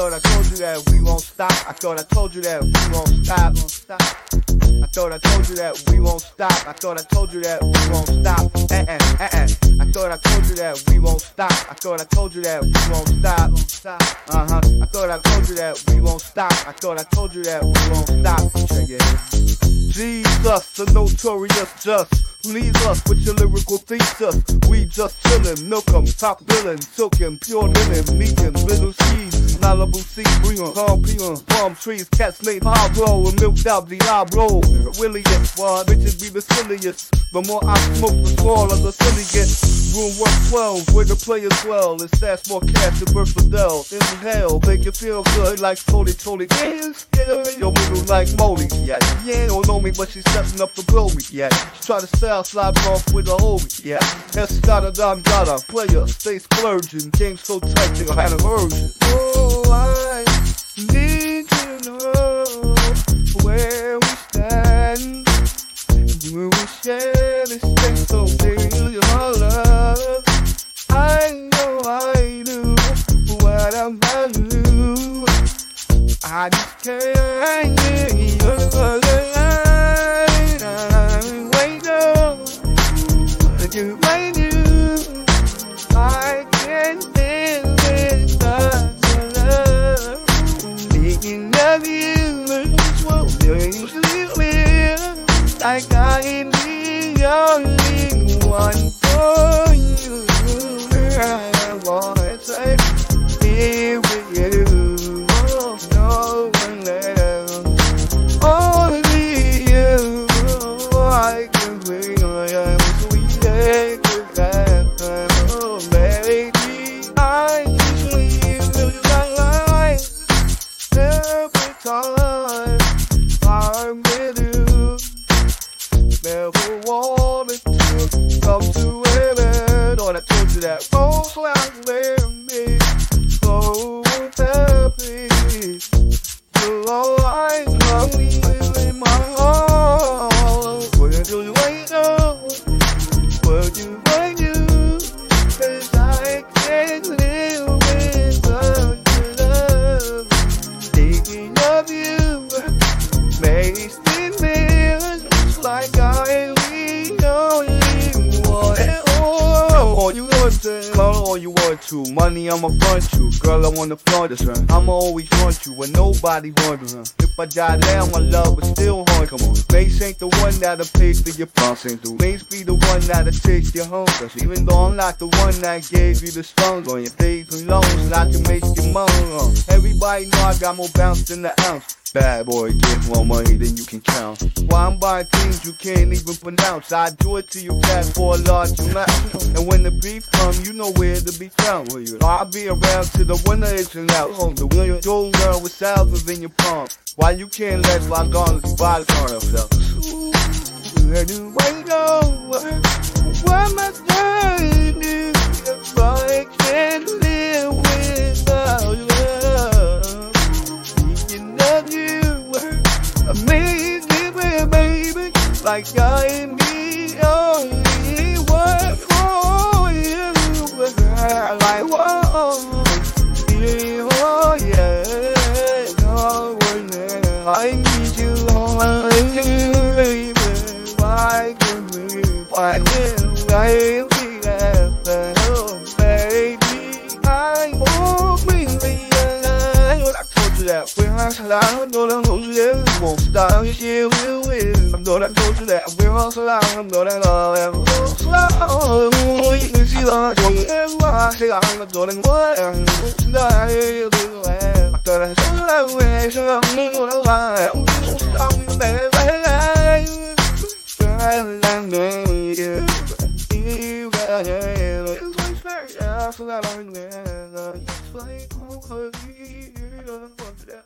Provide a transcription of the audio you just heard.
thought I told you that we won't stop. I thought I told you that we won't stop. I thought I told you that we won't stop. I thought I told you that we won't stop. Eh eh eh eh. I thought I told you that we won't stop. I thought I told you that we won't stop. Uh huh. I thought I told you that we won't stop. I thought I told you that we won't stop. Check it. Jesus, the notorious just. Leave us with your lyrical thesis. We just chillin', milk 'em, top billin', silkin', pure linen, meekin', little seeds, Malibu sea breezin', palm peelin', palm trees, cats made Pablo, and milked out Diablo. Williest, why bitches be the silliest. The more I smoke, the smaller the silly gets. Room 112, where the players dwell. It's that's more cash than Bert Fidel. Inhale, make you feel good like Tony Tony. Yeah, yo, middle like Molly. Yeah, yeah, don't know me, but she's stepping up to blow me. Yeah, she try to style, slide off with a homie. Yeah, that's got Escada Don Gata, player, stay splurging. Game so tight, nigga had a version. Oh, I need Never wanted to come to heaven. Thought I told you that. Oh, like me, so happy. You're all I know in my heart. Where do you wait up? Where do you wait you? Cause I can't live without your love. Thinking of you makes you. Money I'ma front you, girl I wanna flaunt this. Huh? I'ma always want you when nobody wants huh? If I die now, my love will still haunt. Come on, Mase ain't the one that'll pay for your ain't the Mase be the one that'll take you home. Cause even though I'm not the one that gave you the stones on your face and loans, not to make you moan. Uh. Everybody know I got more bounce than the ounce. Bad boy, get more money than you can count. Why I'm buying things you can't even pronounce. I do it to you cash for a large amount. And when the beef come, you know where to be found. Will you? I'll be around till the winter isn't out. Oh, the winter gold girl with thousands in your palm. Why you can't let you the car yourself? Where do I go? What must I do if I can't live like I need only one for you. Like whoa, yeah, oh yeah, oh, yeah. I need you, oh, baby. Why can we? Why can I be that? Oh, baby, I won't be alive. I told you that when I said I know that I you that we won't stop. You share will. I know that I told you that we're all slow. I know that love ever so slow. You see the joy and why I say I'm not doing what I'm doing. I thought I told you that way, so I'm not gonna lie. I'm so sorry, baby. I'm doing you. You got it. It's fair, yeah, so that I'm there. It's like, oh, you don't want that.